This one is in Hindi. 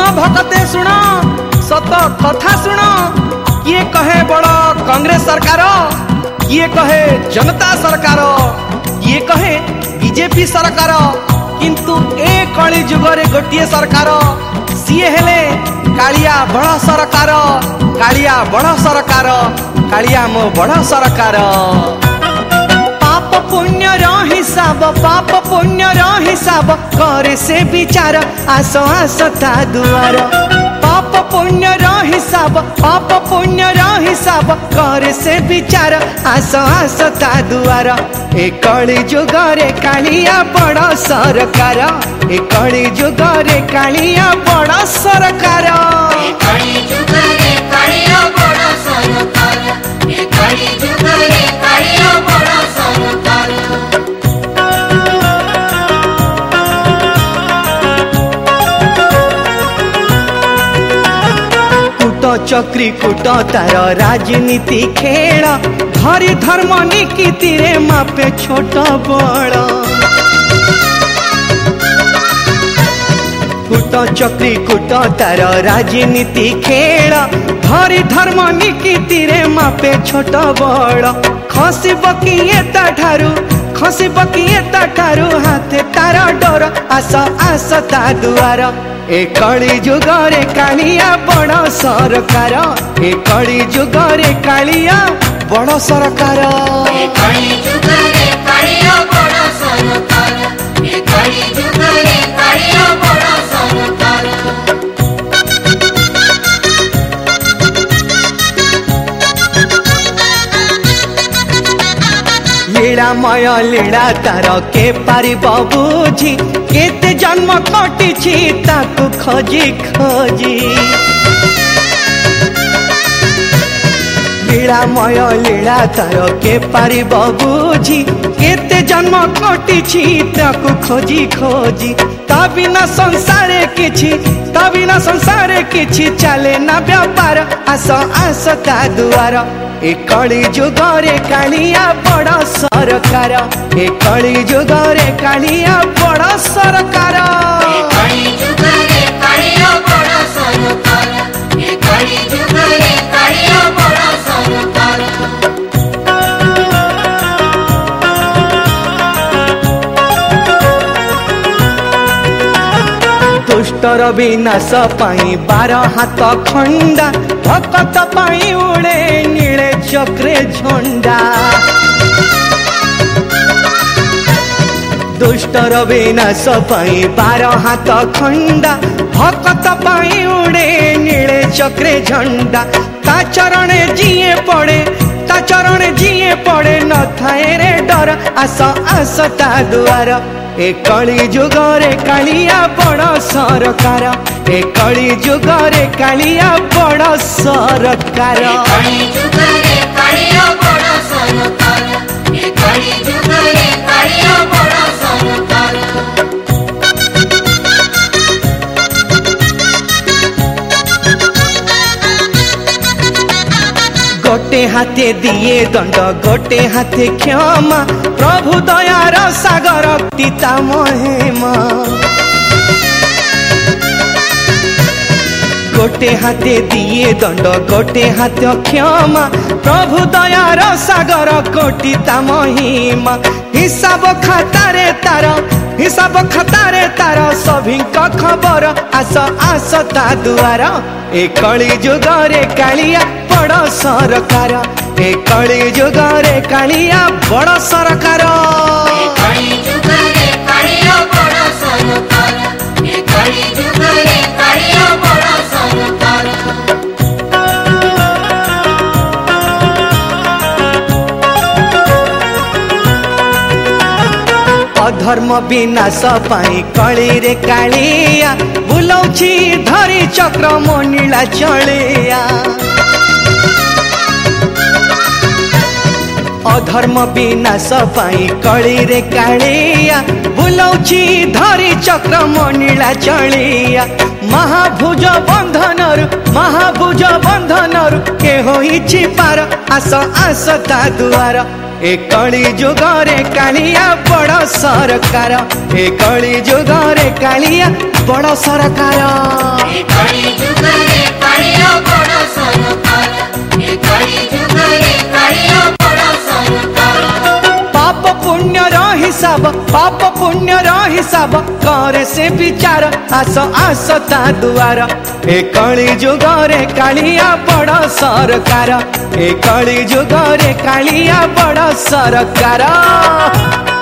कते सुनो सत तथा सुनो कि कहे बड कांग्रेस सरकार कि कहे जनता सरकार ये कहे बीजेपी सरकार युग रे गोटी सरकार सिए बड़ा सरकार कालिया बड़ा सरकार मो बड़ा सरकार पाप पुण्य हिसाब पाप पुण्य हिसाब सब करे से विचार आस आस था दुआर पाप पुण्य हिसाब पाप पुण्य हिसाब सब करे से विचार आस आस था दुआर ए कली जुगरे कालिया बड़ सरकार ए कली जुगरे कालिया बड़ सरकार चक्री कुट तार राजनीति खेल हरि धर्म निकीति मापे छोट बड़ कुट चक्री कूट तार राजनीति खेल हरि धर्म निकीति रे मापे छोट बड़ खसी बकिए खसी बकिए हाथ तार डर आस आस दुआर एकड़ी जुगरे कालिया बड़ सरकार एकड़ी जुगरे कालिया बड़ सरकार প্রেময় লীলা তার কে পারিব বুঝি কেতে জন্ম কটিছি তাকু খোঁজি খোঁজি লীলাময় লীলা তার কে পারিব বুঝি কেতে জন্ম কটিছি তাকু খোঁজি খোঁজি তা বিনা সংসারে কিছু তা বিনা সংসারে কিছু চলে না ব্যাপার আস আস তা দুয়ার ए कली जुगरे कालिया बड़ा सरकार एक कली जुगरे कालिया बड़ा सरकार ଭକ୍ତର ବିନାଶ ପାଇଁ ବାର ହାତ ଖଣ୍ଡା ଭକତ ପାଇଁ ଉଡ଼େ ନୀଳେ ଚକ୍ରେ ଝଣ୍ଡା ଦୁଷ୍ଟର ବିନାଶ ପାଇଁ ବାର ହାତ ଖଣ୍ଡା ଭକତ ପାଇଁ ଉଡ଼େ ନୀଳେ ଚକ୍ରେ ଝଣ୍ଡା ତା ଚରଣେ ଯିଏ ପଡ଼େ ତା ଚରଣେ ଯିଏ ପଡ଼େ ନଥାଏ ରେ ଡର ଆସ ଆସ ତା ଦୁଆର ए कली युग रे कालिया बड़ सरकार ए कली युग रे कालिया बड़ सरकार ए कली युग रे कालिया बड़ सरकार গোটে হাতে দিয়ে দণ্ড গোটে হাতে ক্ষমা প্রভু দয়ার সাগর পিতামহেমা গোটে হাতে দিয়ে দণ্ড গোটে হাতে ক্ষমা প্রভু দয়ার সাগর কোটি তা মহিমা হিসাব খাতারে তার হিসাব খাতারে তার সভিঙ্ক খবর আস আস তা দুয়ার এ কলি যুগরে কালিয়া বড় সরকার এ কলি যুগরে কালিয়া বড় সরকার কলি যুগরে কালিয়া বড় সরকার अधर्म विनाश पाई रे कालिया बुलाउँछि धरी चक्र मणिला चलिया अधर्म विनाश पाई रे कालिया बुलाउँछि धरी चक्र मणिला चलिया महाभुज बन्धनहरू महाभुज बन्धनहरू के होइछि पार आस आस ता दुवार ए कली जुगरे कालिया बड़ा सरकार ए कली जुगरे कालिया बड़ा सरकार पाप पुण्य रो हिसाब पाप पुण्य रो सब कर से विचार आस ता दुआर ए कली जुगरे कालिया बड़ सरकार ए कली जुगरे कालिया बड़ सरकार